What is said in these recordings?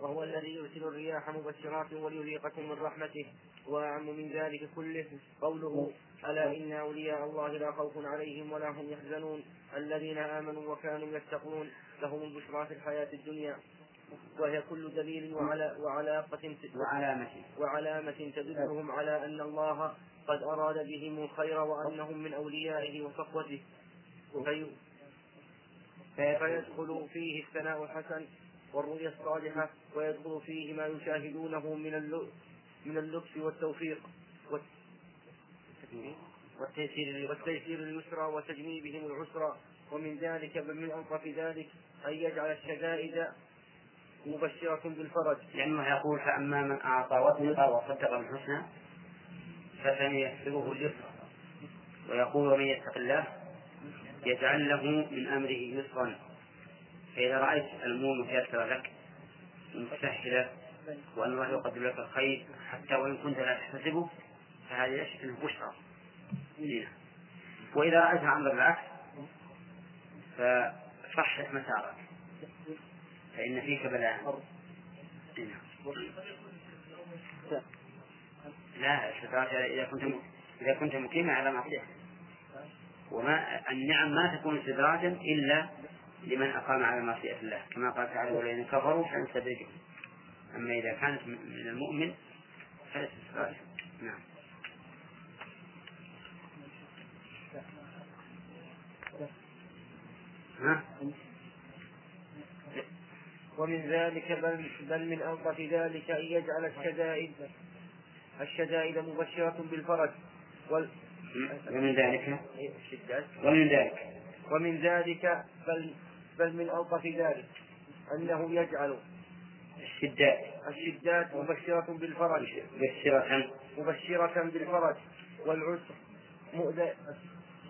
وهو الذي يرسل الرياح مبشرات وليذيقكم من رحمته. وأعم من ذلك كله قوله ألا إن أولياء الله لا خوف عليهم ولا هم يحزنون. الذين آمنوا وكانوا يتقون لهم البشرى في الحياة الدنيا. وهي كل دليل وعلى وعلاقة وعلامة. وعلامة تدلهم على أن الله قد أراد بهم الخير وأنهم من أوليائه وصفوته في فيدخل فيه الثناء الحسن. والرؤيا الصالحة ويدخل فيه ما يشاهدونه من من اللطف والتوفيق والتيسير والتيسير اليسرى وتجنيبهم العسرى. ومن ذلك بل من ألطف ذلك أن يجعل الشدائد مبشرة بالفرج. لأنه يقول فأما من أعطى واتقى وصدق بالحسنى فسنيسره اليسرى. ويقول ومن يتق الله يجعل له من أمره يسرا. فإذا رأيت الأمور متيسرة لك متسهلة وأن الله يقدر لك الخير حتى وإن كنت لا تحتسبه فهذا يشفي بشرى. وإذا رأيت الأمر بالعكس فصحح مسارك. فإن فيك بلاء. لا إذا كنت إذا كنت مقيما على معصية وما النعم ما تكون استدراجا إلا لمن أقام على معصية الله. كما قال تعالى والذين كفروا فنستدرجهم أما إذا كانت من المؤمن فليس استدراجا نعم. ها؟ ومن ذلك بل, بل من ألطف ذلك أن يجعل الشدائد الشدائد مبشرة بالفرج. وال ومن ذلك؟ الشدات ومن ذلك؟ ومن ذلك بل بل من ألطف ذلك أنه يجعل الشدات الشدات مبشرة بالفرج. مبشرة. مبشرة بالفرج والعسر.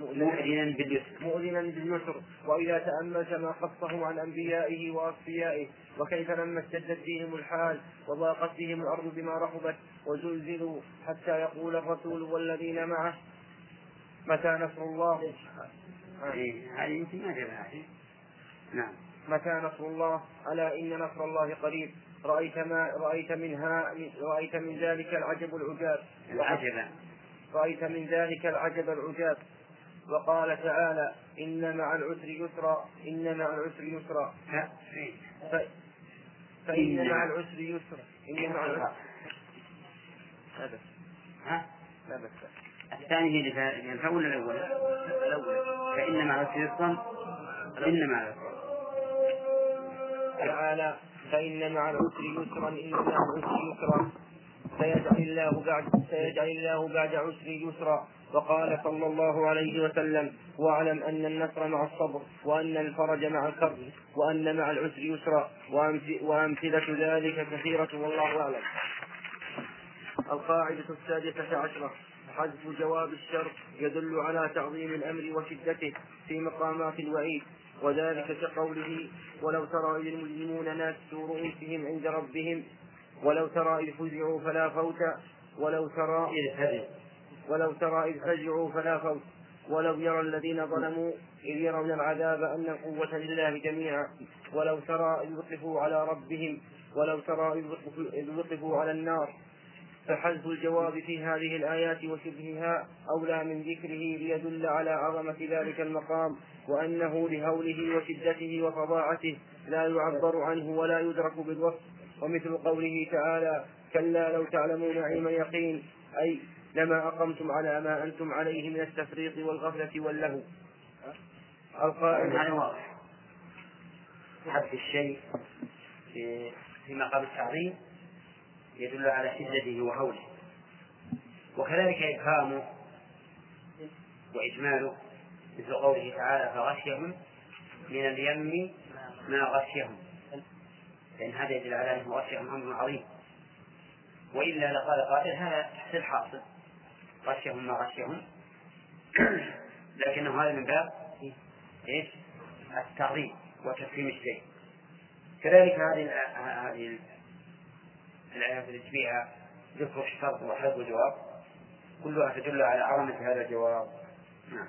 مؤذنا باليسر. مؤذنا باليسر. وإذا تأملت ما قصه عن أنبيائه وأصفيائه وكيف لما اشتدت بهم الحال وضاقت بهم الأرض بما رحبت وزلزلوا حتى يقول الرسول والذين معه متى نصر الله؟ هذه يمكن ما نعم. متى نصر الله؟ ألا إن نصر الله قريب. رأيت ما رأيت منها رأيت من ذلك العجب العجاب. العجب. رأيت من ذلك العجب العجاب. وقال تعالى إن مع العسر يسرا إن مع العسر يسرا. ف... فإن مع العسر يسرا. إن مع العسر هذا. ها؟ لا بس الثاني هي اللي ولا الأول؟ الأول. فإن مع العسر يسرا. إن مع العسر تعالى فإن مع العسر يسرا إن مع العسر يسرا. سيجعل الله بعد سيجعل الله بعد عسر يسرا. وقال صلى الله عليه وسلم واعلم أن النصر مع الصبر وأن الفرج مع الكرب وأن مع العسر يسرا. وأمثلة ذلك كثيرة والله أعلم. القاعدة السادسة عشرة. حذف جواب الشر يدل على تعظيم الأمر وشدته في مقامات الوعيد. وذلك كقوله ولو ترى إذ المجرمون ناكسوا رؤوسهم عند ربهم ولو ترى إذ فزعوا فلا فوت ولو ترى إذ ولو ترى إذ فزعوا فلا فوت. ولو يرى الذين ظلموا إذ يرون العذاب أن القوة لله جميعا. ولو ترى إذ وقفوا على ربهم ولو ترى إذ وقفوا على النار. فحذف الجواب في هذه الآيات وشبهها أولى من ذكره ليدل على عظمة ذلك المقام وأنه لهوله وشدته وفظاعته لا يعبر عنه ولا يدرك بالوصف. ومثل قوله تعالى كلا لو تعلمون علم يقين أي لما أقمتم على ما أنتم عليه من التفريط والغفلة واللهو القائل هذا واضح. حد الشيء في مقام التعظيم. يدل على شدته وهوله. وكذلك إبهامه وإجماله مثل قوله تعالى فغشيهم من اليم ما غشيهم. لأن هذا يدل على أنه غشيهم أمر عظيم. وإلا لقال قائل هذا تحت الحاصل. غشهم ما غشهم لكنه هذا من باب إيش؟ التعظيم وتفهيم الشيء. كذلك هذه هذه الآيات التي فيها ذكر الشرط وحذف الجواب. كلها تدل على عظمة هذا الجواب. نعم.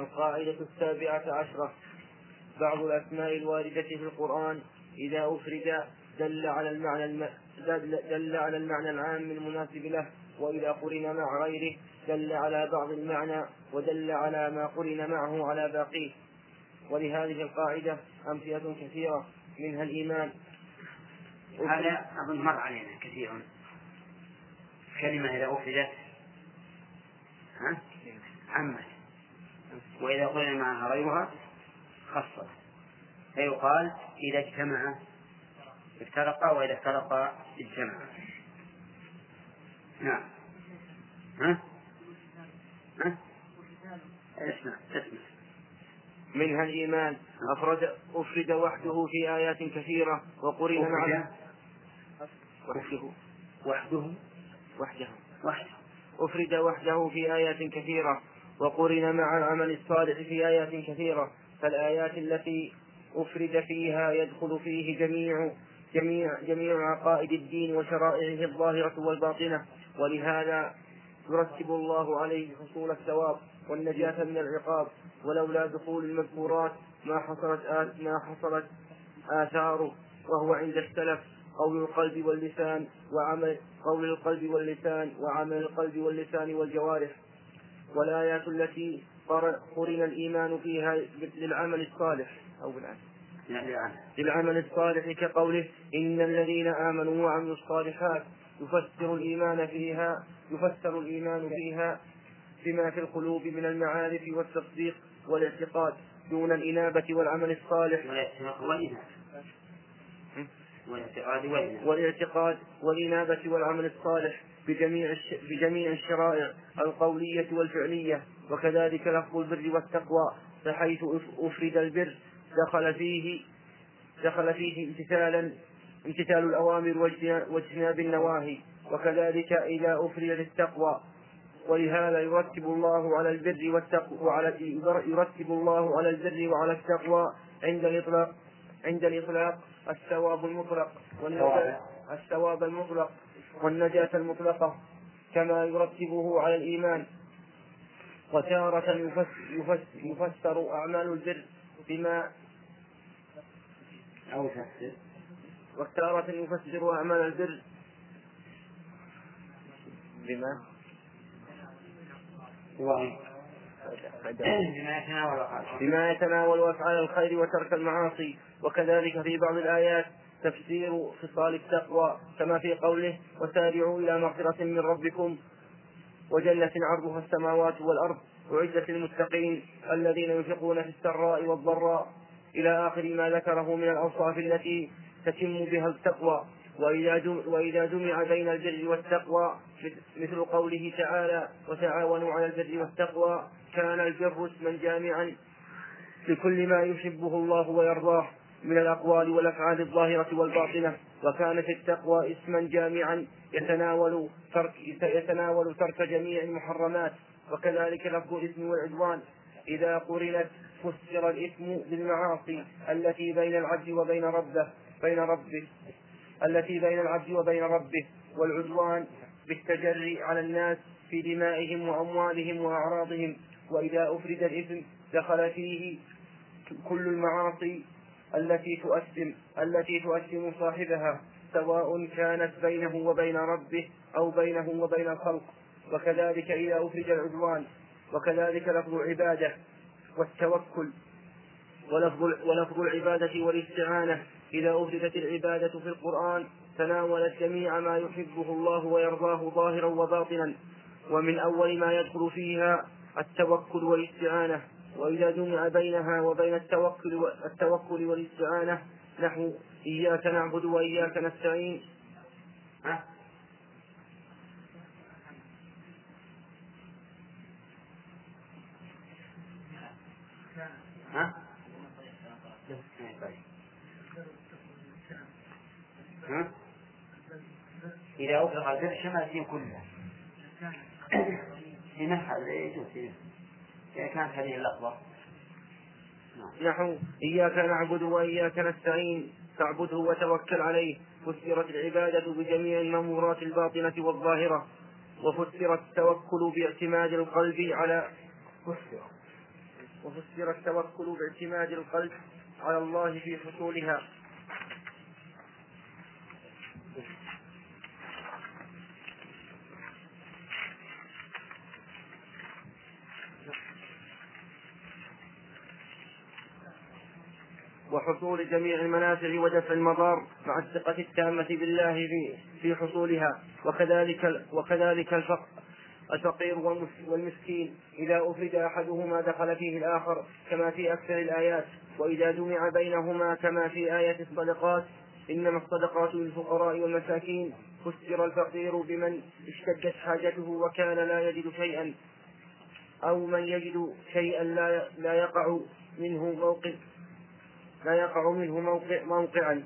القاعدة السابعة عشرة. بعض الأسماء الواردة في القرآن إذا أفرد دل على المعنى الم... دل على المعنى العام المناسب له وإذا قرن مع غيره دل على بعض المعنى ودل على ما قرن معه على باقيه. ولهذه القاعدة أمثلة كثيرة منها الإيمان. هذا أظن مر علينا كثيرا كلمة إذا أفردت ها؟ عمت. وإذا قرن معها غيرها خصت. فيقال إذا اجتمع افترقا وإذا افترقا اجتمعا نعم. ها؟ ها؟ اسمع اسمع. منها الإيمان أفرد أفرد وحده في آيات كثيرة وقرن مع وحده وحده وحده وحده. أفرد وحده في آيات كثيرة وقرن مع العمل الصالح في آيات كثيرة فالآيات التي أفرد فيها يدخل فيه جميع جميع جميع عقائد الدين وشرائعه الظاهرة والباطنة. ولهذا يرتب الله عليه حصول الثواب والنجاة من العقاب. ولولا دخول المذكورات ما حصلت ما حصلت آثاره وهو عند السلف. قول القلب واللسان وعمل قول القلب واللسان وعمل القلب واللسان والجوارح والآيات التي قرن الإيمان فيها للعمل الصالح. أو بالعكس. للعمل. الصالح كقوله إن الذين آمنوا وعملوا الصالحات يفسر الإيمان فيها يفسر الإيمان فيها بما في القلوب من المعارف والتصديق والإعتقاد دون الإنابة والعمل الصالح. والاعتقاد والاعتقاد والإنابة والعمل الصالح بجميع بجميع الشرائع القولية والفعلية وكذلك لفظ البر والتقوى فحيث أفرد البر دخل فيه دخل فيه امتثالا امتثال الأوامر واجتناب النواهي وكذلك إذا أفرد التقوى ولهذا يرتب الله على البر والتقوى وعلى يرتب الله على البر وعلى التقوى عند الإطلاق. عند الإطلاق الثواب المطلق والنجاة الثواب المطلق والنجاة المطلقة كما يرتبه على الإيمان. وتارة يفسر, يفسر أعمال البر بما أو يفسر. وتارة يفسر أعمال البر بما بما يتناول. أفعال الخير وترك المعاصي. وكذلك في بعض الآيات تفسير خصال التقوى كما في قوله وسارعوا إلى مغفرة من ربكم وجنة عرضها السماوات والأرض أعدت للمتقين الذين ينفقون في السراء والضراء. إلى آخر ما ذكره من الأوصاف التي تتم بها التقوى. وإذا جمع, بين البر والتقوى مثل قوله تعالى وتعاونوا على البر والتقوى كان البر اسما جامعا لكل ما يحبه الله ويرضاه. من الأقوال والأفعال الظاهرة والباطنة وكانت التقوى اسما جامعا يتناول ترك يتناول ترك جميع المحرمات وكذلك لفظ الإثم والعدوان. إذا قرنت فسر الإثم بالمعاصي التي بين العبد وبين ربه بين ربه التي بين العبد وبين ربه والعدوان بالتجري على الناس في دمائهم وأموالهم وأعراضهم. وإذا أفرد الإثم دخل فيه كل المعاصي التي تؤثم التي تؤثم صاحبها سواء كانت بينه وبين ربه أو بينه وبين الخلق. وكذلك إذا أفرج العدوان وكذلك لفظ العبادة والتوكل ولفظ ولفظ العبادة والاستعانة. إذا أفردت العبادة في القرآن تناولت جميع ما يحبه الله ويرضاه ظاهرا وباطنا. ومن أول ما يدخل فيها التوكل والاستعانة. وإذا جمع بينها وبين التوكل التوكل والاستعانة نحو إياك نعبد وإياك نستعين ها ها؟ ها؟ إذا أطلق البر شمل الدين كله ينفع يجوز كانت هذه اللفظة نحو إياك نعبد وإياك نستعين فاعبده وتوكل عليه. فسرت العبادة بجميع المأمورات الباطنة والظاهرة وفسر التوكل باعتماد القلب على فسر. وفسر التوكل باعتماد القلب على الله في حصولها. وحصول جميع المنافع ودفع المضار مع الثقة التامة بالله في حصولها. وكذلك وكذلك الفقر. الفقير والمسكين. إذا أفرد أحدهما دخل فيه الآخر كما في أكثر الآيات. وإذا جمع بينهما كما في آية الصدقات. إنما الصدقات للفقراء والمساكين. فسر الفقير بمن اشتدت حاجته وكان لا يجد شيئا. أو من يجد شيئا لا يقع منه موقف. لا يقع منه موقع موقعا.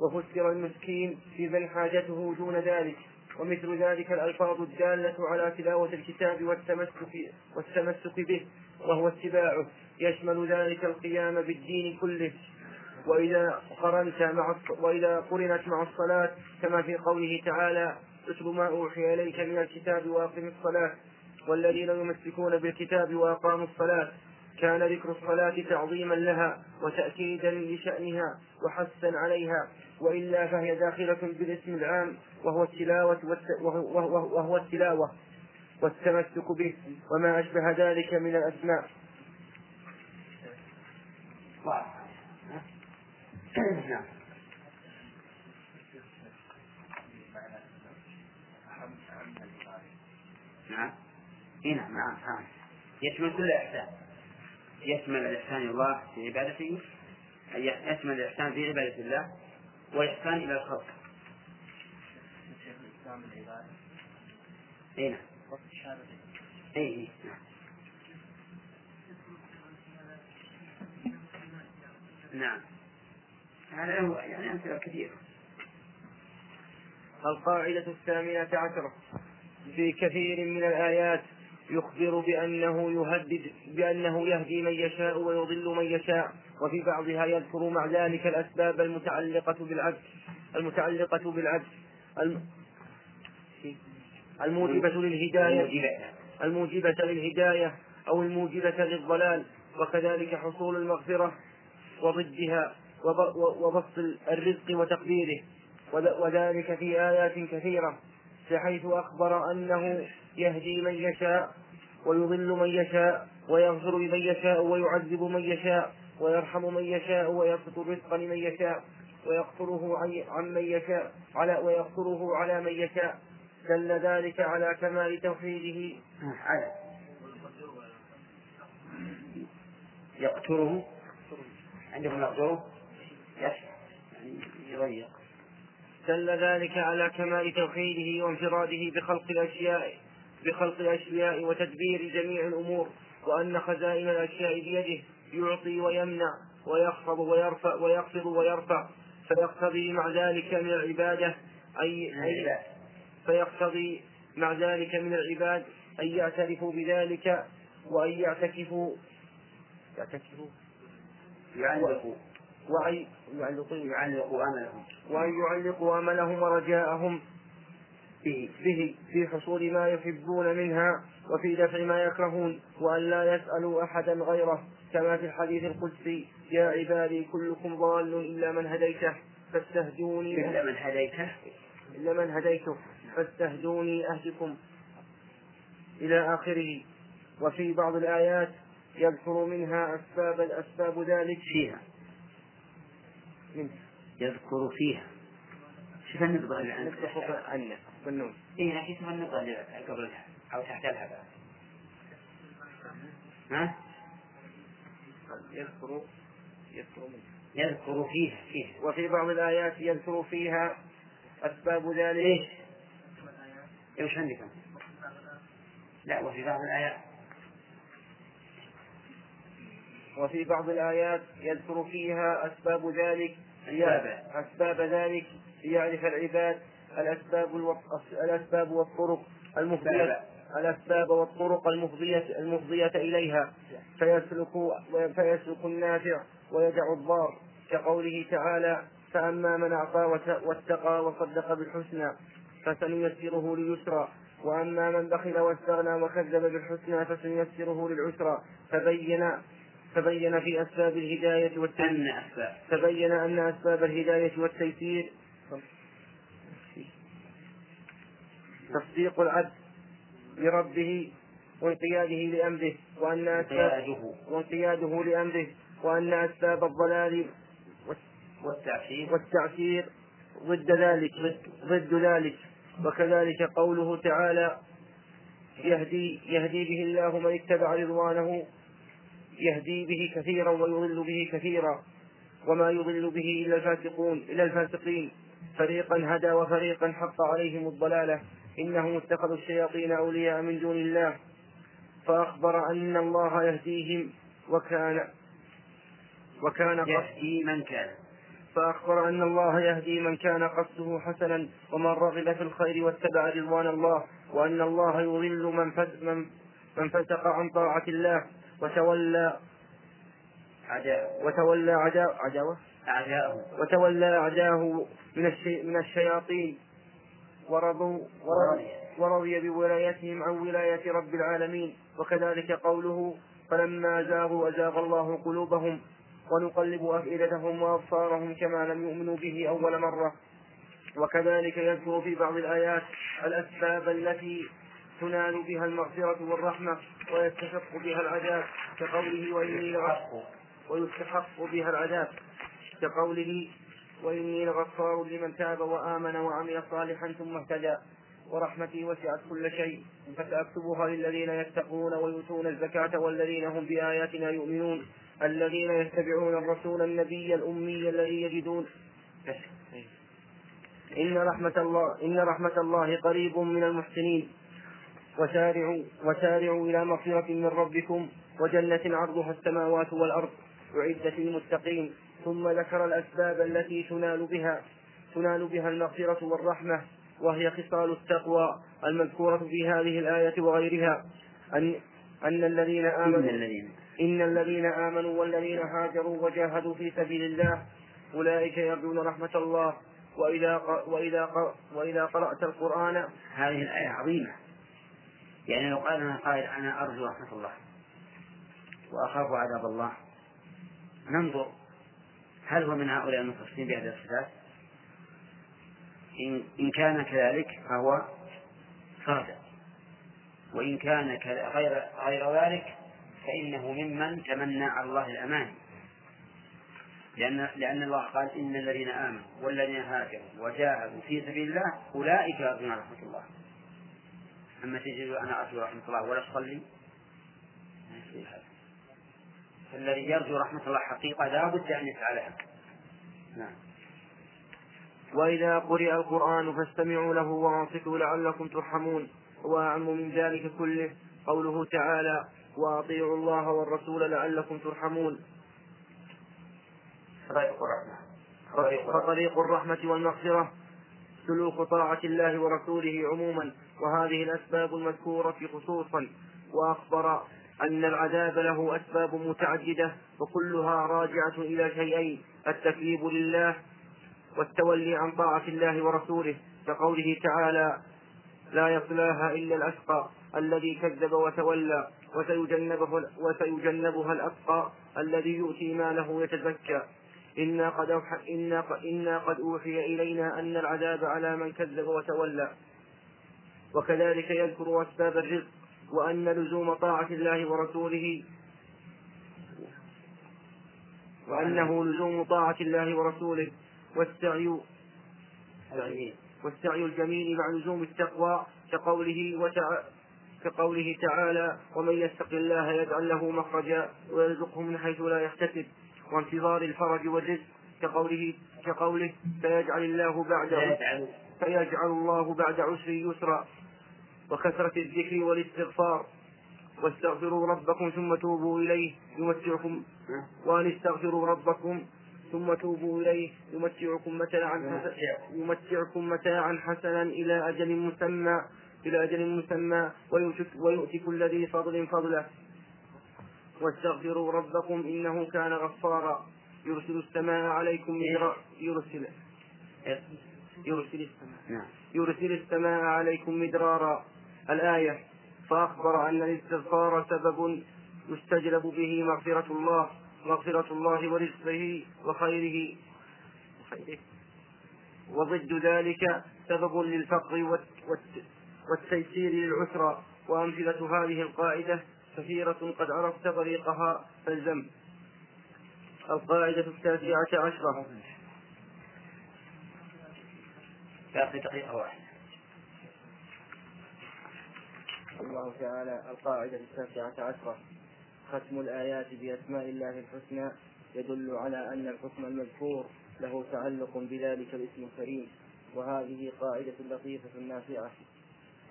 وفسر المسكين في من حاجته دون ذلك ومثل ذلك الألفاظ الدالة على تلاوة الكتاب والتمسك والتمسك به وهو اتباعه. يشمل ذلك القيام بالدين كله. وإذا قرنت مع وإذا قرنت مع الصلاة كما في قوله تعالى اتل ما أوحي إليك من الكتاب وأقم الصلاة. والذين يمسكون بالكتاب وأقاموا الصلاة كان ذكر الصلاة تعظيما لها وتأكيدا لشأنها وحثا عليها وإلا فهي داخلة بالاسم العام وهو التلاوة وهو التلاوة والتمسك به وما أشبه ذلك من الأسماء. نعم. نعم. نعم نعم. يشمل كل إحسان. يشمل الإحسان إلى الله في عبادته يشمل الإحسان في عبادة الله والإحسان إلى الخلق. أي نعم. أي نعم. نعم. هذا هو يعني أمثلة كثيرة. القاعدة الثامنة عشرة في كثير من الآيات يخبر بأنه يهدد بأنه يهدي من يشاء ويضل من يشاء وفي بعضها يذكر مع ذلك الأسباب المتعلقة بالعبد المتعلقة بالعبد الموجبة للهداية الموجبة للهداية أو الموجبة للضلال وكذلك حصول المغفرة وضدها وبسط الرزق وتقديره وذلك في آيات كثيرة بحيث أخبر أنه يهدي من يشاء ويضل من يشاء ويغفر لمن يشاء ويعذب من يشاء ويرحم من يشاء ويبسط الرزق لمن يشاء ويقصره عن من يشاء على ويقصره على من يشاء. دل ذلك على كمال توحيده. على يقتره عندهم يقتره يعني يضيق. دل ذلك على كمال توحيده وانفراده بخلق الأشياء. بخلق الأشياء وتدبير جميع الأمور وأن خزائن الأشياء بيده يعطي ويمنع ويخفض ويرفع ويخفض ويرفع فيقتضي مع ذلك من العبادة أي, أي فيقتضي مع ذلك من العباد أن يعترفوا بذلك وأن يعتكفوا. يعتكفوا. يعلقوا. وأن يعلقوا أملهم. وأن يعلقوا أملهم ورجاءهم. به, به في حصول ما يحبون منها وفي دفع ما يكرهون وأن لا يسألوا أحدا غيره. كما في الحديث القدسي يا عبادي كلكم ضال إلا من هديته فاستهدوني إلا من هديته. إلا من هديته فاستهدوني أهدكم إلى آخره. وفي بعض الآيات يذكر منها أسباب الأسباب ذلك. فيها. يذكر فيها. شوف عندك عنه بالنون. إيه لكن شوف النقطة اللي قبلها أو تحتها بعد ها؟ يذكر يذكر يذكر فيها فيها. وفي بعض الآيات يذكر فيها أسباب ذلك. إيش؟ إيش عندكم؟ لا وفي بعض الآيات. وفي بعض الآيات يذكر فيها أسباب ذلك. أسباب أسباب ذلك. ليعرف العباد. الأسباب الأسباب والطرق المفضية الأسباب والطرق المفضية المفضية إليها. فيسلك فيسلك النافع ويدع الضار. كقوله تعالى فأما من أعطى واتقى وصدق بالحسنى فسنيسره لليسرى. وأما من بخل واستغنى وكذب بالحسنى فسنيسره للعسرى. فبين تبين في أسباب الهداية والتيسير. تبين أن أسباب الهداية والتيسير. تصديق العبد بربه وانقياده لأمره وأن أسباب وانقياده لأمره وأن أسباب الضلال والتعسير والتعسير ضد ذلك ضد ذلك. وكذلك قوله تعالى يهدي يهدي به الله من اتبع رضوانه يهدي به كثيرا ويضل به كثيرا. وما يضل به إلا الفاسقون إلا الفاسقين. فريقا هدى وفريقا حق عليهم الضلالة. إنهم اتخذوا الشياطين أولياء من دون الله فأخبر أن الله يهديهم وكان وكان يهدي من كان. فأخبر أن الله يهدي من كان قصده حسنا ومن رغب في الخير واتبع رضوان الله وأن الله يضل من من من فسق عن طاعة الله وتولى عداء وتولى عداء عداوة أعداءه وتولى أعداءه من الشي من الشياطين. ورضوا ورضي بولايتهم عن ولاية رب العالمين. وكذلك قوله فلما زاغوا أزاغ الله قلوبهم ونقلب أفئدتهم وأبصارهم كما لم يؤمنوا به أول مرة. وكذلك يذكر في بعض الآيات الأسباب التي تنال بها المغفرة والرحمة ويستحق بها العذاب كقوله وإني ويستحق بها العذاب كقوله وإني لغفار لمن تاب وآمن وعمل صالحا ثم اهتدى. ورحمتي وسعت كل شيء. فسأكتبها للذين يتقون ويؤتون الزكاة والذين هم بآياتنا يؤمنون. الذين يتبعون الرسول النبي الأمي الذي يجدون. إن رحمة الله إن رحمة الله قريب من المحسنين. وسارعوا وسارعوا إلى مغفرة من ربكم. وجنة عرضها السماوات والأرض. أعدت للمتقين. ثم ذكر الأسباب التي تنال بها تنال بها المغفرة والرحمة وهي خصال التقوى المذكورة في هذه الآية وغيرها. أن أن الذين آمنوا إن الذين إن الذين آمنوا والذين هاجروا وجاهدوا في سبيل الله أولئك يرجون رحمة الله. وإذا وإذا وإذا قرأت القرآن هذه الآية عظيمة. يعني لو قال أنا قائل أنا أرجو رحمة الله وأخاف عذاب الله ننظر هل هو من هؤلاء المتصفين بهذه الصفات؟ إن, إن كان كذلك فهو صادق. وإن كان غير غير ذلك فإنه ممن تمنى على الله الأمان. لأن لأن الله قال إن الذين آمنوا والذين هاجروا وجاهدوا في سبيل الله أولئك يرجون رحمة الله. أما تجد أنا أرجو رحمة الله ولا أصلي فالذي يرجو رحمة الله حقيقة لا بد أن يسعى لها نعم. وإذا قرئ القرآن فاستمعوا له وأنصتوا لعلكم ترحمون. وأعم من ذلك كله. قوله تعالى وأطيعوا الله والرسول لعلكم ترحمون. طريق الرحمة. فطريق الرحمة والمغفرة. سلوك طاعة الله ورسوله عموما. وهذه الأسباب المذكورة خصوصا. وأخبر أن العذاب له أسباب متعددة وكلها راجعة إلى شيئين التكذيب لله والتولي عن طاعة الله ورسوله كقوله تعالى لا يصلاها إلا الأشقى الذي كذب وتولى وسيجنبه وسيجنبها الأتقى الذي يؤتي ماله يتزكى إنا قد إنا, إنا قد أوحي إلينا أن العذاب على من كذب وتولى. وكذلك يذكر أسباب الرزق وأن لزوم طاعة الله ورسوله وأنه لزوم طاعة الله ورسوله والسعي والسعي الجميل مع لزوم التقوى كقوله وتع... كقوله تعالى ومن يتق الله يجعل له مخرجا ويرزقه من حيث لا يحتسب وانتظار الفرج والرزق كقوله كقوله فيجعل الله بعد فيجعل الله بعد عسر يسرا وكثرة الذكر والاستغفار. واستغفروا ربكم ثم توبوا إليه يمتعكم. وأن استغفروا ربكم ثم توبوا إليه يمتعكم متاعا يمتعكم متاعا حسنا إلى أجل مسمى إلى أجل مسمى ويؤتي كل ذي فضل فضله. واستغفروا ربكم إنه كان غفارا. يرسل السماء عليكم مدرارا يرسل يرسل السماء. نعم. يرسل السماء عليكم مدرارا. الآية فأخبر أن الاستغفار سبب يستجلب به مغفرة الله مغفرة الله ورزقه وخيره. وخيره وضد ذلك سبب للفقر والتيسير للعسرى وأمثلة هذه القاعدة كثيرة قد عرفت طريقها فالزم القاعدة التاسعة عشرة. باقي دقيقة واحدة. الله تعالى القاعدة التاسعة عشرة. ختم الآيات بأسماء الله الحسنى. يدل على أن الحكم المذكور له تعلق بذلك الاسم الكريم. وهذه قاعدة لطيفة نافعة.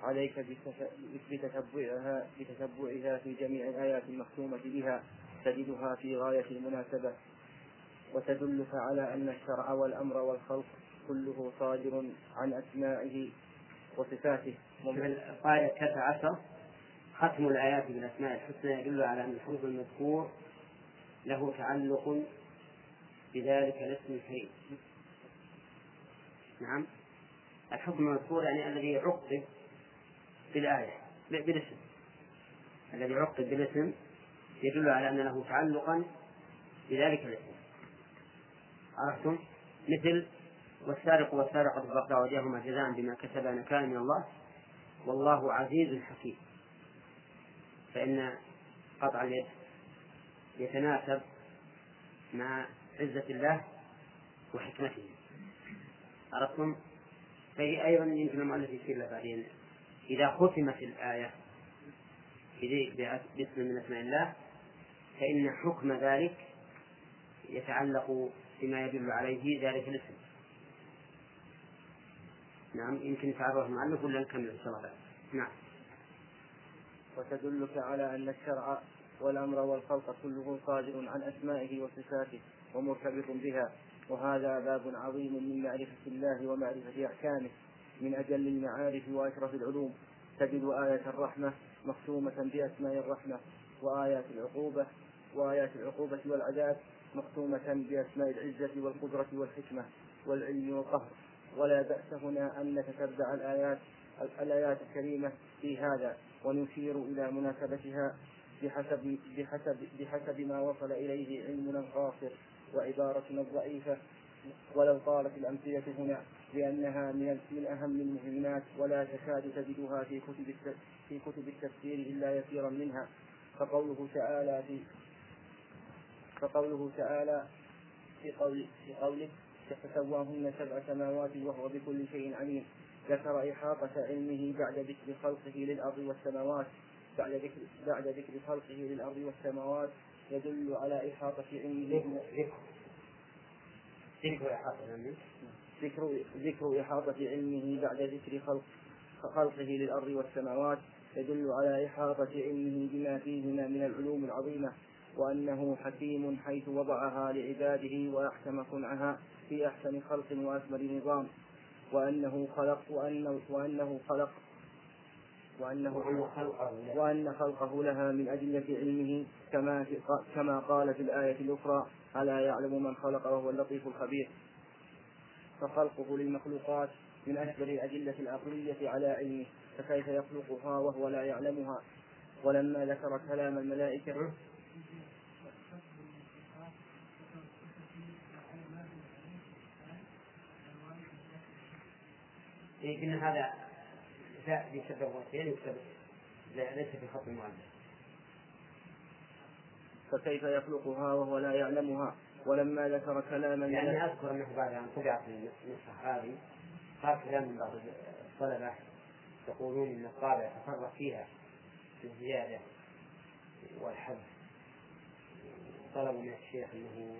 عليك بتتبعها بتتبعها في جميع الآيات المختومة بها. تجدها في غاية المناسبة. وتدلك على أن الشرع والأمر والخلق كله صادر عن أسمائه وصفاته. القاعدة عشر ختم الآيات بالأسماء الحسنى يدل على أن الحكم المذكور له تعلق بذلك الاسم الكريم. نعم. الحكم المذكور يعني الذي عقد بالآية بالاسم. الذي عقد بالاسم يدل على أن له تعلقا بذلك الاسم. عرفتم؟ مثل والسارق والسارقة فقطع وجههما جزاء بما كسبا نكالا من الله. والله عزيز حكيم. فإن قطع اليد يتناسب مع عزة الله وحكمته. عرفتم؟ فهي أيضا يمكن المؤلف يشير له بعدين. إذا ختمت الآية باسم من أسماء الله فإن حكم ذلك يتعلق بما يدل عليه ذلك الاسم. نعم يمكن يتعرض المؤلف ولا نكمل إن شاء الله. نعم. وتدلك على أن الشرع والأمر والخلق كله صادر عن أسمائه وصفاته ومرتبط بها وهذا باب عظيم من معرفة الله ومعرفة أحكامه. من أجل المعارف وأشرف العلوم تجد آية الرحمة مختومة بأسماء الرحمة وآيات العقوبة وآيات العقوبة والعذاب مختومة بأسماء العزة والقدرة والحكمة والعلم والقهر. ولا بأس هنا أن نتتبع الآيات الآيات الكريمة في هذا ونشير إلى مناسبتها بحسب بحسب بحسب ما وصل إليه علمنا القاصر وعبارتنا الضعيفة ولو طالت الأمثلة هنا لأنها من من أهم المهمات ولا تكاد تجدها في كتب في كتب التفسير إلا يسيرا منها. فقوله تعالى في فقوله تعالى في قول في قوله فسواهن سبع سماوات وهو بكل شيء عليم. ذكر إحاطة علمه بعد ذكر خلقه للأرض والسماوات. بعد ذكر بعد ذكر خلقه للأرض والسماوات يدل على إحاطة علمه. ذكر إحاطة ذكر ذكر إحاطة علمه بعد ذكر خلق خلقه للأرض والسماوات يدل على إحاطة علمه بما فيهما من العلوم العظيمة وأنه حكيم حيث وضعها لعباده وأحكم صنعها. في أحسن خلق وأكمل نظام وأنه خلق وأنه, وأنه خلق وأنه وأن خلقه لها. من أدلة علمه كما كما قال في الآية الأخرى ألا يعلم من خلق وهو اللطيف الخبير. فخلقه للمخلوقات من أكبر الأدلة العقلية على علمه فكيف يخلقها وهو لا يعلمها؟ ولما ذكر كلام الملائكة إن هذا جاء بسبب وجهين يكتب ليس في خط المؤلف. فكيف يخلقها وهو لا يعلمها؟ ولما ذكر كلاما يعني أذكر أنه بعد أن طبعت النسخة هذه صار كلام من بعض الطلبة يقولون إن الطابع تصرف فيها في الزيادة والحذف. طلبوا من الشيخ إنه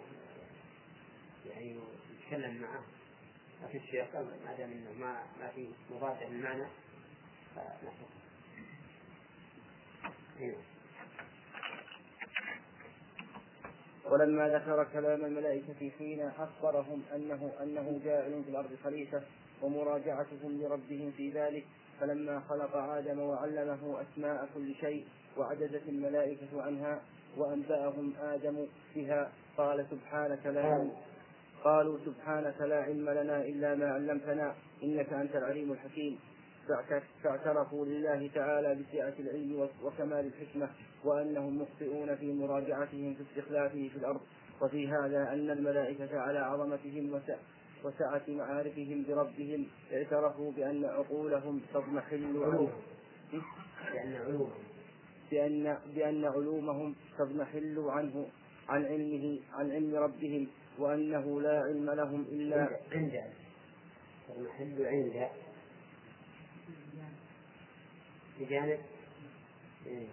يعني يتكلم معه. لكن الشيخ قال ما دام إنه ما ما في مضاد للمعنى فنحن أيوه. ولما ذكر كلام الملائكة حين أخبرهم أنه أنه جاعل في الأرض خليفة ومراجعتهم لربهم في ذلك فلما خلق آدم وعلمه أسماء كل شيء وعجزت الملائكة عنها وأنبأهم آدم بها قال سبحانك لا قالوا سبحانك لا علم لنا إلا ما علمتنا إنك أنت العليم الحكيم. فاعترفوا لله تعالى بسعة العلم وكمال الحكمة وأنهم مخطئون في مراجعتهم في استخلافه في الأرض. وفي هذا أن الملائكة على عظمتهم وسعة معارفهم بربهم اعترفوا بأن عقولهم تضمحل عنه بأن علومهم. بأن بأن علومهم تضمحل عنه عن علمه عن علم ربهم. وأنه لا علم لهم إلا عند تضمحل عند. بجانب إيه.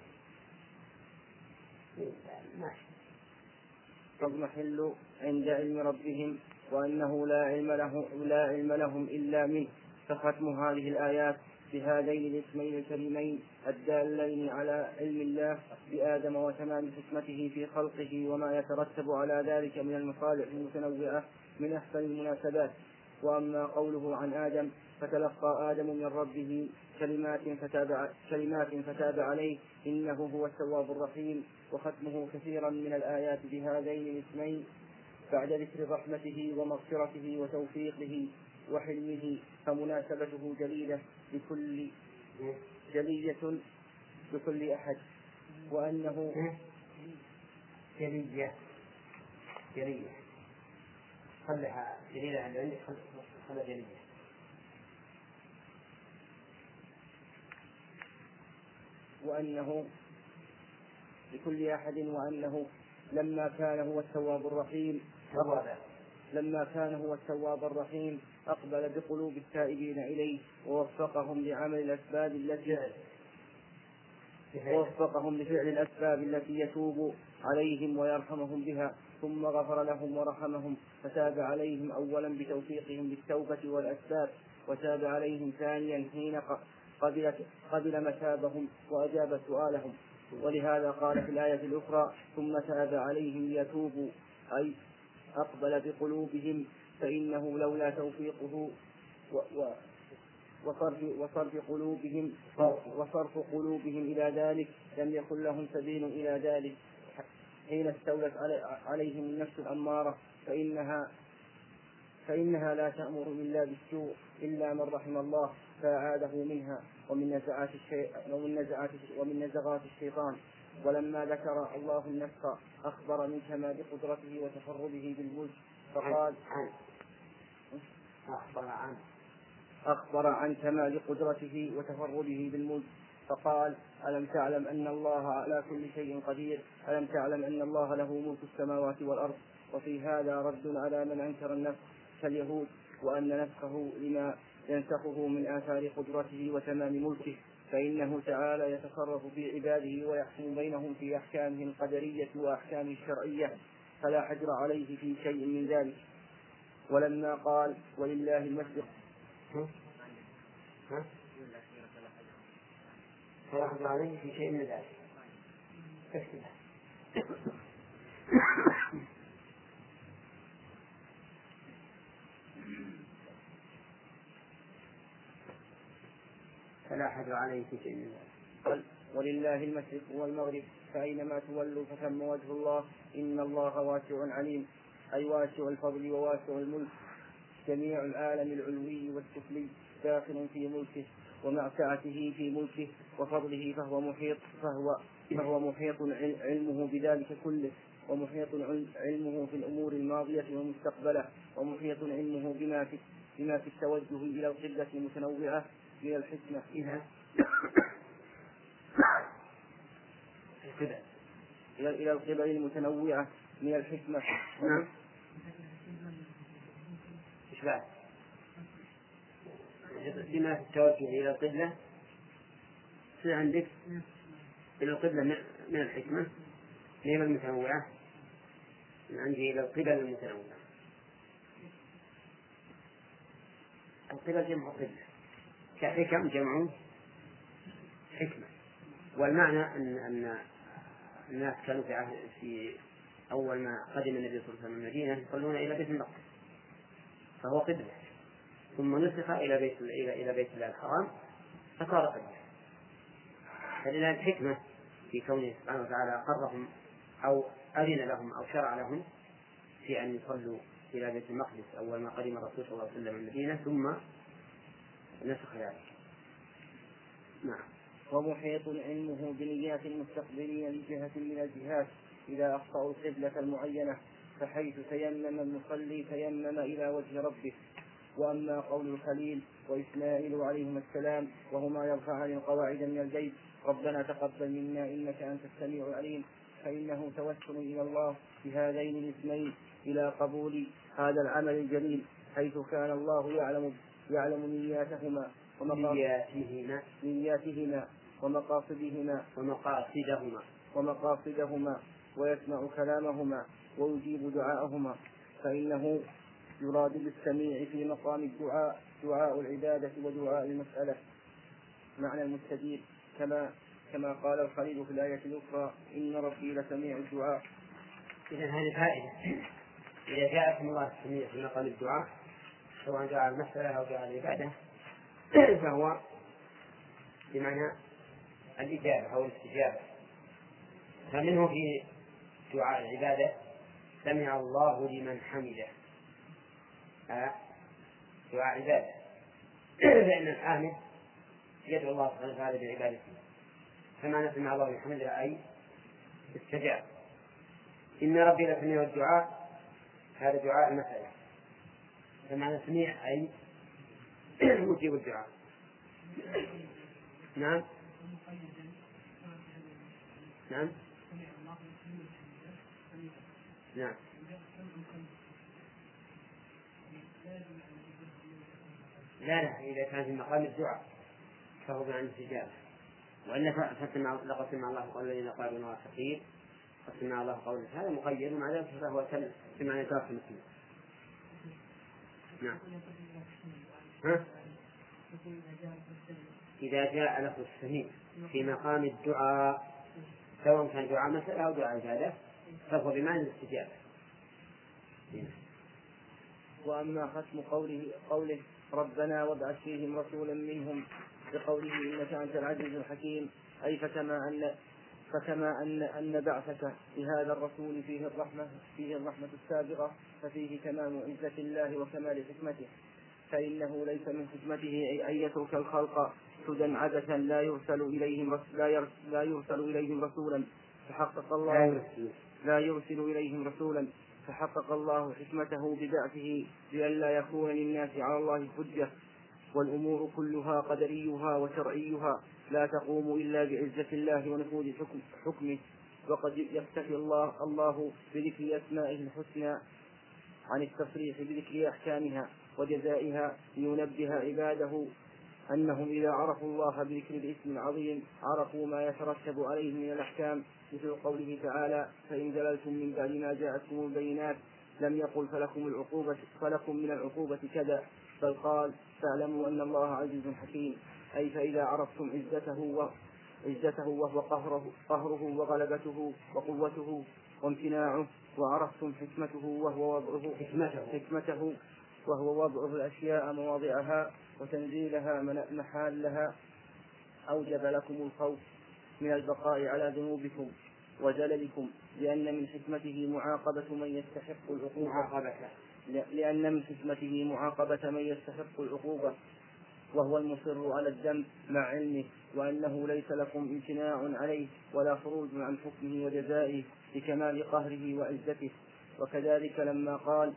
تضمحل عند علم ربهم وأنه لا علم له لا علم لهم إلا منه. فختم هذه الآيات بهذين الاسمين الكريمين الدالين على علم الله بآدم وتمام حكمته في خلقه وما يترتب على ذلك من المصالح المتنوعة من أحسن المناسبات. وأما قوله عن آدم فتلقى آدم من ربه كلمات فتاب كلمات فتاب عليه إنه هو التواب الرحيم. وختمه كثيرا من الآيات بهذين الاسمين بعد ذكر رحمته ومغفرته وتوفيقه. وحلمه فمناسبته جليلة لكل جلية لكل أحد. وأنه جلية. جلية. خلها جليلة عند عندك خلها جلية. وأنه لكل أحد وأنه لما كان هو التواب الرحيم. لما كان هو التواب الرحيم. أقبل بقلوب التائبين إليه ووفقهم لعمل الأسباب التي ووفقهم لفعل الأسباب التي يتوب عليهم ويرحمهم بها ثم غفر لهم ورحمهم فتاب عليهم أولا بتوفيقهم للتوبة والأسباب وتاب عليهم ثانيا حين قبل قبل متابهم وأجاب سؤالهم. ولهذا قال في الآية الأخرى ثم تاب عليهم ليتوبوا أي أقبل بقلوبهم فإنه لولا توفيقه و و وصرف وصرف قلوبهم وصرف قلوبهم إلى ذلك لم يكن لهم سبيل إلى ذلك. حين استولت عليهم النفس الأمارة فإنها فإنها لا تأمر إلا بالسوء إلا من رحم الله فأعاده منها ومن نزعات ومن نزعات ومن نزغات الشيطان. ولما ذكر الله النفس أخبر من كمال قدرته وتفرده بالملك. فقال عن أخبر عن أخبر عن كمال قدرته وتفرده بالملك. فقال ألم تعلم أن الله على كل شيء قدير؟ ألم تعلم أن الله له ملك السماوات والأرض؟ وفي هذا رد على من أنكر النفس كاليهود وأن نفسه لما ينسخه من آثار قدرته وتمام ملكه. فإنه تعالى يتصرف في عباده ويحكم بينهم في أحكامه القدرية وأحكامه الشرعية. فلا حجر عليه في شيء من ذلك. ولما قال ولله المشرق. فلا حجر عليه في شيء من ذلك. فلا حجر عليه في شيء من ذلك. ولله المشرق والمغرب فأينما تولوا فثم وجه الله إن الله واسع عليم. أي واسع الفضل وواسع الملك. جميع العالم العلوي والسفلي داخل في ملكه ومع سعته في ملكه وفضله فهو محيط فهو فهو محيط علمه بذلك كله ومحيط علمه في الأمور الماضية والمستقبلة ومحيط علمه بما في بما في التوجه إلى القبلة المتنوعة من الحكمة. إذا إلى إلى القبل المتنوعة من الحكمة. نعم. إيش بعد؟ بما التوجه إلى القبلة في عندك إلى القبلة من الحكمة هي المتنوعة. من عندي إلى القبل المتنوعة. القبل جمع قبلة كحكم جمع حكمة. والمعنى أن أن الناس كانوا في عهد في أول ما قدم النبي صلى الله عليه وسلم المدينة يصلون إلى بيت المقدس. فهو قبلة. ثم نسخ إلى بيت إلى إلى بيت الله الحرام فصار قبلة. فلله الحكمة في كونه سبحانه وتعالى أقرهم أو أذن لهم أو شرع لهم في أن يصلوا إلى بيت المقدس أول ما قدم الرسول صلى الله عليه وسلم المدينة ثم نسخ ذلك. نعم. ومحيط علمه بنيات المستقبلين لجهة من الجهات إذا أخطأوا القبلة المعينة فحيث تيمم المصلي تيمم إلى وجه ربه. وأما قول الخليل وإسماعيل عليهما السلام وهما يرفعان القواعد من البيت ربنا تقبل منا إنك أنت السميع العليم فإنه توسل إلى الله بهذين الاسمين إلى قبول هذا العمل الجليل حيث كان الله يعلم يعلم نياتهما نياتهما. نياتهما ومقاصدهما ومقاصدهما. ومقاصدهما ويسمع كلامهما ويجيب دعاءهما فإنه يراد بالسميع في مقام الدعاء دعاء العبادة ودعاء المسألة. معنى المستجيب كما كما قال الخليل في الآية الأخرى إن ربي لسميع الدعاء. إذا هذه فائدة. إذا جاء اسم الله السميع في مقام الدعاء سواء دعاء المسألة أو دعاء العبادة فهو بمعنى الإجابة أو الاستجابة. فمنه في دعاء العبادة سمع الله لمن حمده. دعاء عبادة فإن الحامد يدعو الله سبحانه وتعالى بعبادته. فمعنى سمع الله لمن حمده أي استجاب. إن ربي لسميع الدعاء هذا دعاء المسألة. فمعنى سميع أي مجيب الدعاء. نعم. نعم. نعم. لا لا إذا كان في مقام الدعاء فهو بمعنى الاستجابة وإلا فسمع لقد سمع الله قول الذين قالوا إنه فقير قد سمع الله قول هذا مقيد ومع ذلك فهو بمعنى ترك المسلم. نعم ها؟ إذا جاء لفظ السميع في مقام الدعاء سواء كان دعاء مسألة أو دعاء عبادة فهو بمعنى الاستجابة وأما ختم قوله قوله ربنا وابعث فيهم رسولا منهم بقوله إنك أنت العزيز الحكيم أي فكما أن فكما أن أن بعثك بهذا الرسول فيه الرحمة فيه الرحمة السابقة ففيه تمام عزة الله وكمال حكمته. فإنه ليس من حكمته أن يترك الخلق سدى عبثا لا يرسل إليهم لا لا يرسل إليهم رسولا. فحقق الله لا يرسل. إليهم رسولا. فحقق الله حكمته ببعثه لئلا يكون للناس على الله حجة. والأمور كلها قدريها وشرعيها. لا تقوم إلا بعزة الله ونفوذ حكم حكمه. وقد يكتفي الله الله بذكر أسمائه الحسنى عن التصريح بذكر أحكامها وجزائها لينبه عباده أنهم إذا عرفوا الله بذكر الاسم العظيم عرفوا ما يترتب عليه من الأحكام مثل قوله تعالى فإن زللتم من بعد ما جاءتكم البينات لم يقل فلكم العقوبة فلكم من العقوبة كذا. بل قال فاعلموا أن الله عزيز حكيم. أي فإذا عرفتم عزته عزته وهو قهره قهره وغلبته وقوته وامتناعه وعرفتم حكمته وهو وضعه حكمته. حكمته وهو وضعه الأشياء مواضعها وتنزيلها محالها أوجب لكم الخوف من البقاء على ذنوبكم وزللكم لأن من حكمته معاقبة من يستحق العقوبة. لأن من حكمته معاقبة من يستحق العقوبة. وهو المصر على الذنب مع علمه وأنه ليس لكم امتناع عليه ولا خروج عن حكمه وجزائه لكمال قهره وعزته. وكذلك لما قال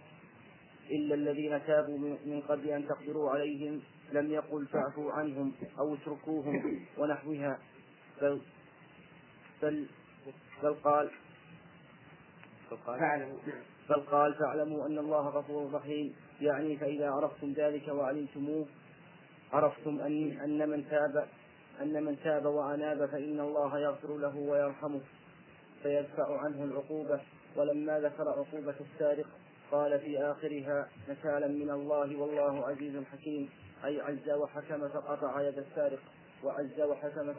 إلا الذين تابوا من قبل أن تقدروا عليهم لم يقل فاعفوا عنهم أو اتركوهم ونحوها. بل بل بل قال بل قال فاعلموا أن الله غفور رحيم. يعني فإذا عرفتم ذلك وعلمتموه عرفتم أن أن من تاب أن من تاب وأناب فإن الله يغفر له ويرحمه فيدفع عنه العقوبة. ولما ذكر عقوبة السارق قال في آخرها نكالا من الله والله عزيز حكيم. أي عز وحكم فقطع يد السارق وعز وحكم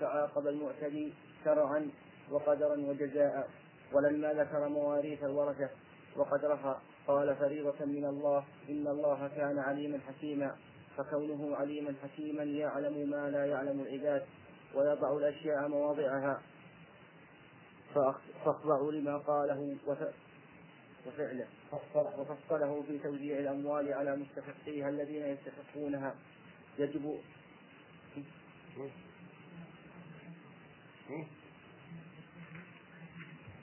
فعاقب المعتدي شرعا وقدرا وجزاء. ولما ذكر مواريث الورثة وقدرها قال فريضة من الله إن الله كان عليما حكيما. فكونه عليما حكيما يعلم ما لا يعلم العباد ويضع الأشياء مواضعها. فاخضعوا لما قاله وفعله. وفصله في توزيع الأموال على مستحقيها الذين يستحقونها. يجب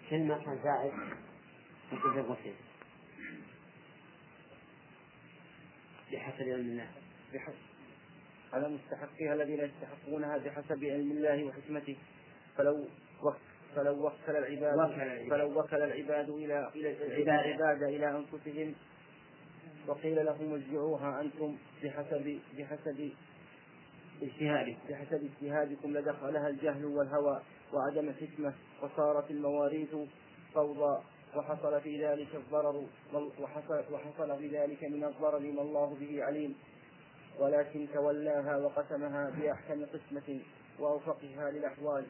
كلمة زائد مسلم بحسب علم الله. بحسب على مستحقها الذين يستحقونها بحسب علم الله وحكمته. فلو وقت فلو وكل العباد فلو وكل العباد إلى إلى العباد. إلى أنفسهم وقيل لهم ارجعوها أنتم بحسب بحسب اجتهادكم. بحسب اجتهادكم لدخلها الجهل والهوى وعدم الحكمة وصارت المواريث فوضى وحصل في ذلك الضرر وحصل, وحصل في ذلك من الضرر ما الله به عليم. ولكن تولاها وقسمها بأحسن قسمة وأوفقها للأحوال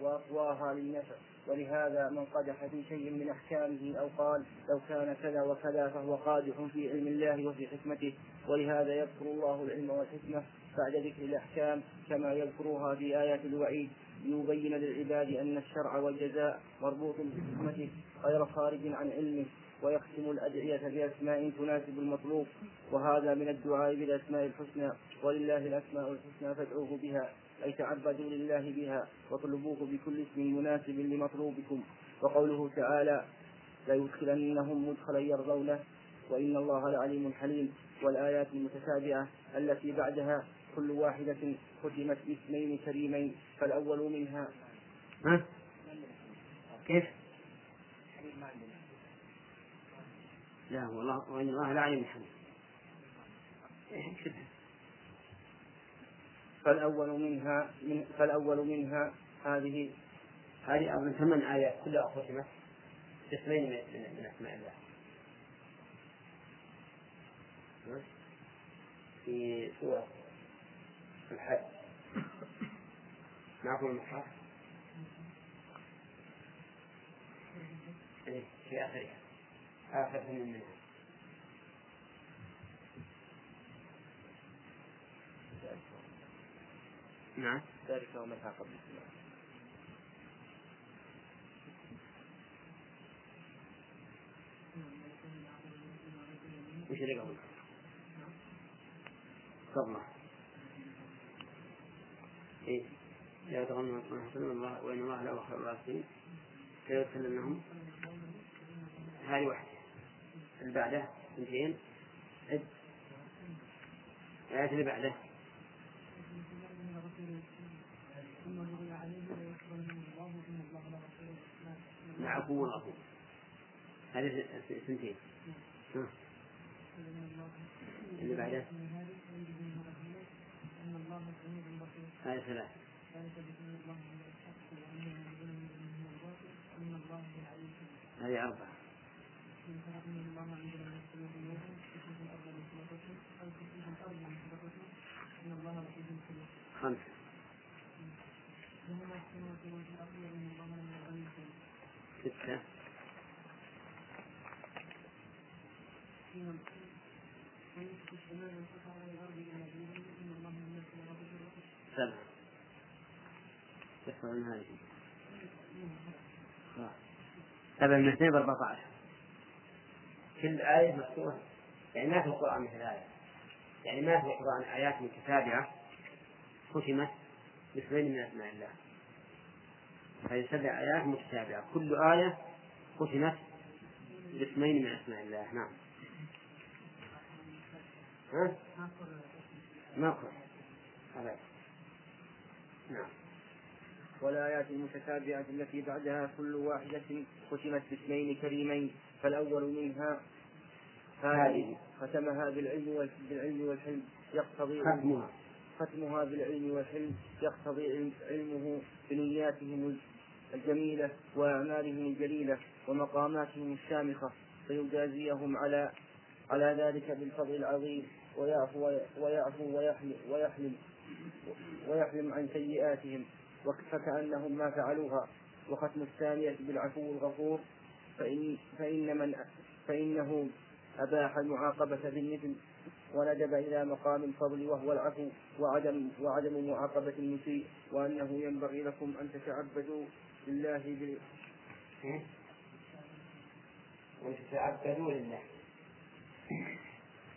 وأقواها للنفع. ولهذا من قدح في شيء من أحكامه أو قال لو كان كذا وكذا فهو قادح في علم الله وفي حكمته. ولهذا يذكر الله العلم والحكمة بعد ذكر الأحكام كما يذكرها في آيات الوعيد. ليبين للعباد أن الشرع والجزاء مربوط بحكمته غير خارج عن علمه. ويختم الأدعية بأسماء تناسب المطلوب وهذا من الدعاء بالأسماء الحسنى ولله الأسماء الحسنى فادعوه بها أي تعبدوا لله بها واطلبوه بكل اسم مناسب لمطلوبكم وقوله تعالى ليدخلنهم مدخلا يرضونه وإن الله لعليم حليم والآيات المتتابعة التي بعدها كل واحدة ختمت باسمين كريمين فالأول منها ها؟ كيف؟ لا والله وإن الله لعليم حليم فالأول منها من فالأول منها هذه هذه من ثمان آيات كلها ختمت باسمين من أسماء الله. في سورة الحج. معكم المصحف إيه، في آخرها. آخر من منها نعم. ذلك ومنها قبل السماء وش اللي قبل؟ قبله إيه. لا ما الله وإن الله لا خير الراسلين فيدخل أنهم هذه واحدة. اللي بعده اثنتين عد. الآية اللي بعده. العفو الغفور. هذه اثنتين اللي بعده. هذه ثلاث هذه أربعة. خمسة ستة سبعة تكفى من هذه سبعة من اثنين بأربعة عشر. كل آية مكتوبة يعني ما في القرآن مثل آية يعني ما في القرآن آيات متتابعة ختمت باسمين من أسماء الله. هذه سبع آيات متتابعة. كل آية ختمت باسمين من أسماء الله. نعم. ها؟ ما قل نعم. والآيات المتتابعة التي بعدها كل واحدة ختمت باسمين كريمين فالأول منها هذه ختمها بالعلم بالعلم والحلم يقتضي ختمها. ختمها بالعلم والحلم يقتضي علمه بنياتهم الجميلة وأعمالهم الجليلة ومقاماتهم الشامخة فيجازيهم على على ذلك بالفضل العظيم ويعفو ويعفو ويحلم ويحلم ويحلم عن سيئاتهم. فكأنهم ما فعلوها. وختم الثانية بالعفو الغفور فإن, فإن من فإنه أباح المعاقبة بالمثل وندب إلى مقام الفضل وهو العفو وعدم وعدم معاقبة المسيء وأنه ينبغي لكم أن تتعبدوا لله بال. وأن تتعبدوا لله.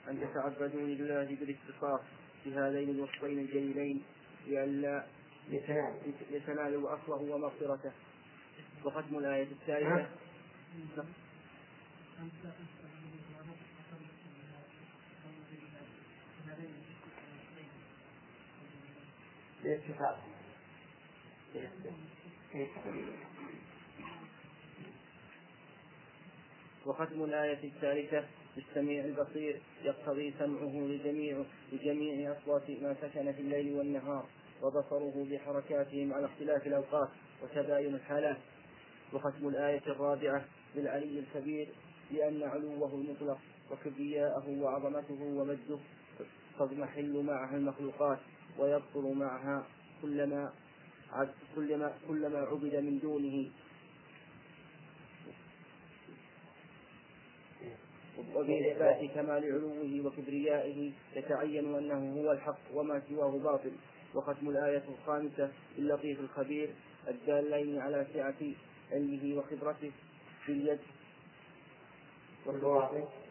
أن تتعبدوا لله بالاتصاف بهذين الوصفين الجليلين لئلا يتنالوا أصله ومغفرته وختم الآية الثالثة. وختم الآية الثالثة. بالسميع البصير يقتضي سمعه لجميع لجميع أصوات ما سكن في الليل والنهار. وبصره بحركاتهم على اختلاف الأوقات وتباين الحالات. وختم الآية الرابعة بالعلي الكبير لأن علوه المطلق وكبرياءه وعظمته ومجده تضمحل معها المخلوقات ويبطل معها كلما كلما كلما عبد من دونه. وبإثبات كمال علوه وكبريائه يتعين أنه هو الحق وما سواه باطل. وختم الآية الخامسة اللطيف الخبير الدالين على سعة علمه وخبرته باليد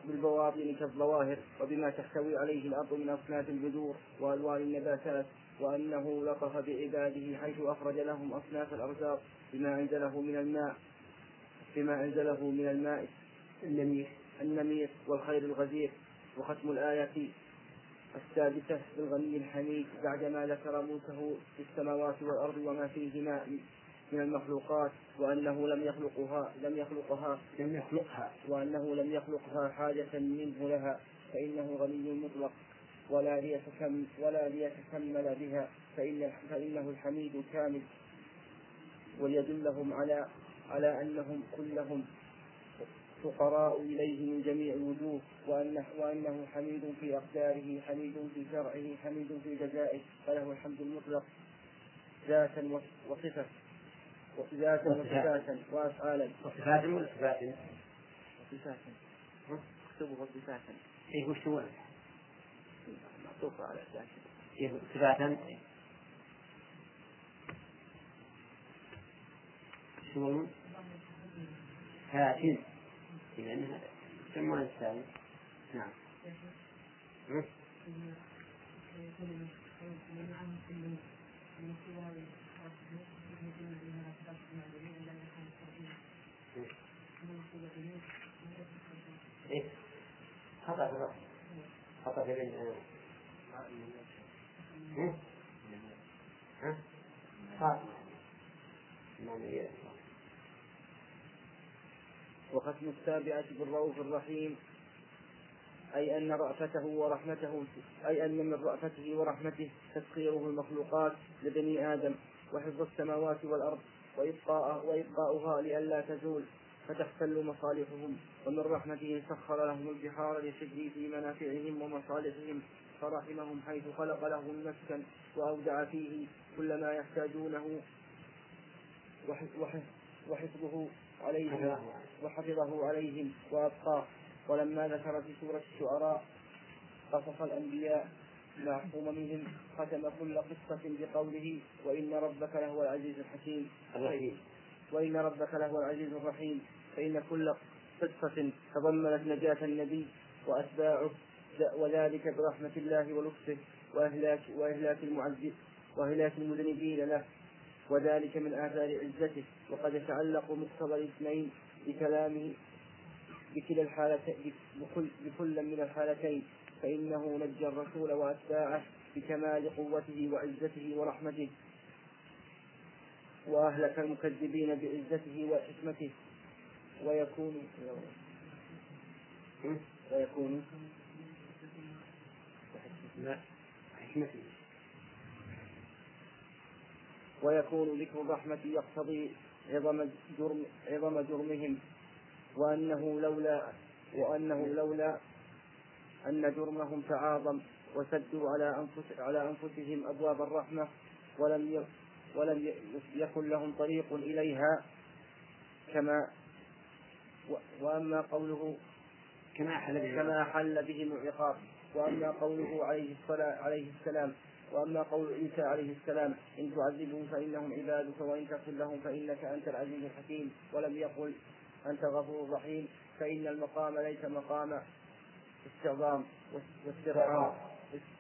بالبواطن كالظواهر وبما تحتوي عليه الأرض من أصناف البذور وألوان النباتات وأنه لطف بعباده حيث أخرج لهم أصناف الأرزاق بما أنزله من الماء بما أنزله من الماء. النمير. النمير والخير الغزير. وختم الآية السادسة بالغني الحميد بعدما ذكر ملكه في السماوات والأرض وما فيهما من المخلوقات وأنه لم يخلقها لم يخلقها لم يخلقها. وأنه لم يخلقها حاجة منه لها فإنه غني مطلق. ولا ليتكمل ولا ليتكمل بها فإن فإنه الحميد الكامل. وليدلهم على على أنهم كلهم فقراء إليه من جميع الوجوه وأنه, وأنه حميد في أقداره حميد في شرعه حميد في جزائه فله الحمد المطلق ذاتا وصفة ذاتا وصفاتا وأفعالا. وصفات ولا صفات؟ وصفاتا. اكتبه صفاتا اي وش هو؟ معطوفة على ذاتا صفاتا؟ شو هاتين. إذا هذا يسمونه نعم. إيه خطأ خطأ خطأ في بين ها؟ ها؟ ما وختم السابعة بالرؤوف الرحيم أي أن رأفته ورحمته أي أن من رأفته ورحمته تسخيره المخلوقات لبني آدم وحفظ السماوات والأرض وإبقاء وإبقاؤها لئلا تزول فتحتل مصالحهم ومن رحمته سخر لهم البحار لتجري في منافعهم ومصالحهم فرحمهم حيث خلق لهم المسكن وأودع فيه كل ما يحتاجونه وحفظه عليهم وحفظه عليهم وأبقاه. ولما ذكر في سورة الشعراء قصص الأنبياء مع أممهم ختم كل قصة بقوله وإن ربك لهو العزيز الحكيم. الرحيم. وإن ربك لهو العزيز الرحيم. فإن كل قصة تضمنت نجاة النبي وأتباعه وذلك برحمة الله ولطفه وإهلاك وإهلاك المعذب وإهلاك المذنبين له. وذلك من آثار عزته وقد يتعلق مقتضى الاثنين بكلامه بكلا الحالتين بكل, بكل من الحالتين. فإنه نجى الرسول وأتباعه بكمال قوته وعزته ورحمته. وأهلك المكذبين بعزته وحكمته. ويكون ويكون حكمته. ويكون ذكر الرحمة يقتضي عظم جرم عظم جرمهم وأنه لولا وأنه لولا أن جرمهم تعاظم وسدوا على أنفس على أنفسهم أبواب الرحمة ولم ولم يكن لهم طريق إليها. كما وأما قوله كما حل بهم كما حل بهم العقاب. وأما قوله عليه الصلاة عليه السلام وأما قول عيسى عليه السلام إن تعذبهم فإنهم عبادك وإن تغفر لهم فإنك أنت العزيز الحكيم. ولم يقل أنت غفور رحيم فإن المقام ليس مقام استعظام واسترحام.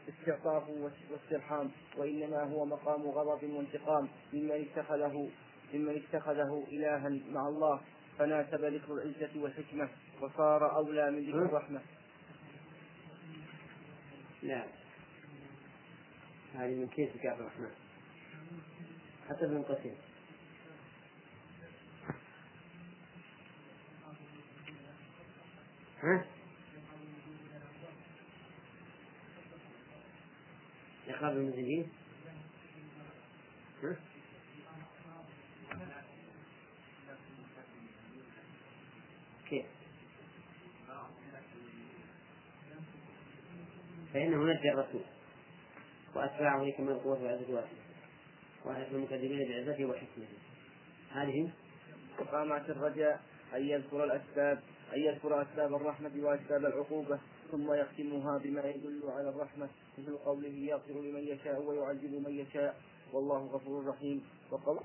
استعطاف واسترحام. وإنما هو مقام غضب وانتقام. ممن اتخذه ممن اتخذه إلها مع الله. فناسب ذكر العزة والحكمة وصار أولى من ذكر الرحمة. لا هذه من كيف عبد الرحمن حتى ابن قتيل ها؟ عقاب المسلمين ها؟ كيف؟ فإنه نجى الرسول وأتباعه كما القوة والعزة واحدة وأهلك المكذبين بعزته وحكمته هذه مقامات الرجاء أن يذكر الأسباب أن يذكر أسباب الرحمة وأسباب العقوبة ثم يختمها بما يدل على الرحمة مثل قوله يغفر لمن يشاء ويعذب من يشاء. والله غفور رحيم. وقول